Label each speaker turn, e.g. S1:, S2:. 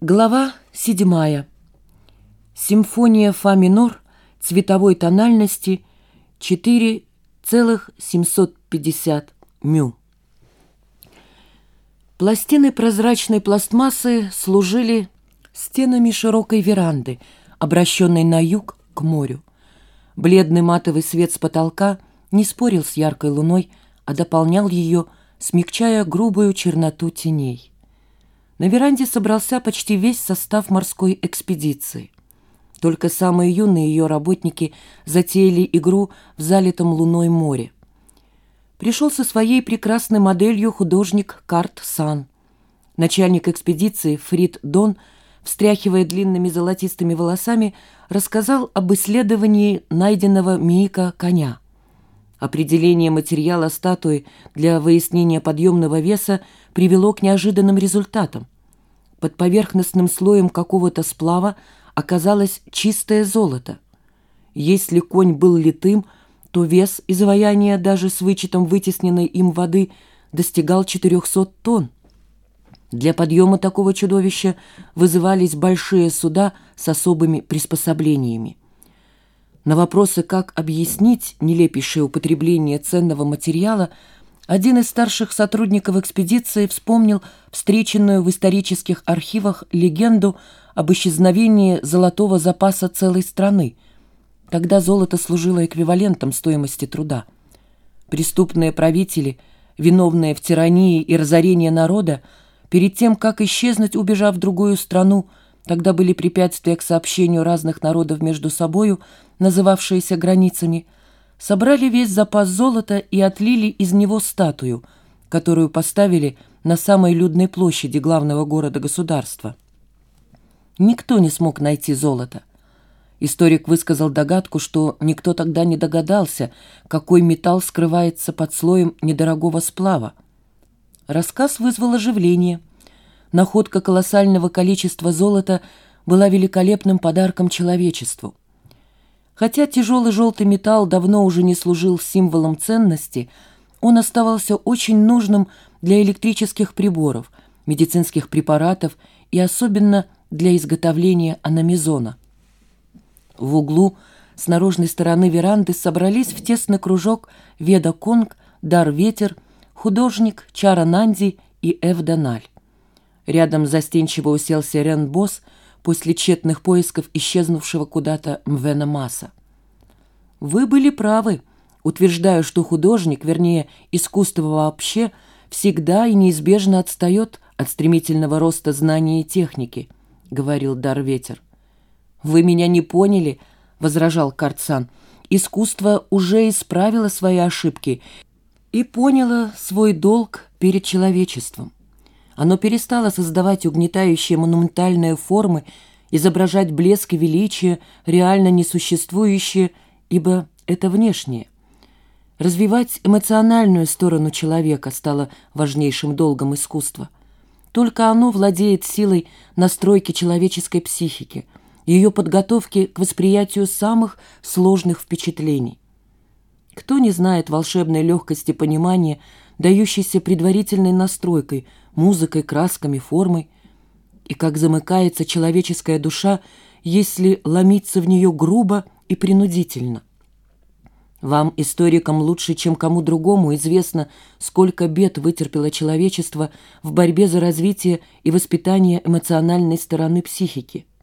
S1: Глава седьмая. Симфония фа минор цветовой тональности 4,750 мю. Пластины прозрачной пластмассы служили стенами широкой веранды, обращенной на юг к морю. Бледный матовый свет с потолка не спорил с яркой луной, а дополнял ее, смягчая грубую черноту теней. На веранде собрался почти весь состав морской экспедиции. Только самые юные ее работники затеяли игру в залитом луной море. Пришел со своей прекрасной моделью художник Карт Сан. Начальник экспедиции Фрид Дон, встряхивая длинными золотистыми волосами, рассказал об исследовании найденного Миика коня. Определение материала статуи для выяснения подъемного веса привело к неожиданным результатам. Под поверхностным слоем какого-то сплава оказалось чистое золото. Если конь был литым, то вес изваяния даже с вычетом вытесненной им воды достигал 400 тонн. Для подъема такого чудовища вызывались большие суда с особыми приспособлениями. На вопросы, как объяснить нелепейшее употребление ценного материала, один из старших сотрудников экспедиции вспомнил встреченную в исторических архивах легенду об исчезновении золотого запаса целой страны. Тогда золото служило эквивалентом стоимости труда. Преступные правители, виновные в тирании и разорении народа, перед тем, как исчезнуть, убежав в другую страну, тогда были препятствия к сообщению разных народов между собою, называвшиеся границами – собрали весь запас золота и отлили из него статую, которую поставили на самой людной площади главного города-государства. Никто не смог найти золото. Историк высказал догадку, что никто тогда не догадался, какой металл скрывается под слоем недорогого сплава. Рассказ вызвал оживление. Находка колоссального количества золота была великолепным подарком человечеству. Хотя тяжелый желтый металл давно уже не служил символом ценности, он оставался очень нужным для электрических приборов, медицинских препаратов и особенно для изготовления аномизона. В углу с наружной стороны веранды собрались в тесный кружок Веда Конг, Дар Ветер, художник Чара Нанди и Эв Дональ. Рядом застенчиво уселся Рен Босс, после тщетных поисков исчезнувшего куда-то Мвена Маса. Вы были правы, утверждая, что художник, вернее, искусство вообще, всегда и неизбежно отстает от стремительного роста знаний и техники, говорил Дарветер. Вы меня не поняли, возражал Карцан. Искусство уже исправило свои ошибки и поняло свой долг перед человечеством. Оно перестало создавать угнетающие монументальные формы, изображать блеск и величие, реально несуществующие, ибо это внешнее. Развивать эмоциональную сторону человека стало важнейшим долгом искусства. Только оно владеет силой настройки человеческой психики, ее подготовки к восприятию самых сложных впечатлений. Кто не знает волшебной легкости понимания, дающейся предварительной настройкой – музыкой, красками, формой. И как замыкается человеческая душа, если ломиться в нее грубо и принудительно. Вам, историкам, лучше, чем кому другому, известно, сколько бед вытерпело человечество в борьбе за развитие и воспитание эмоциональной стороны психики –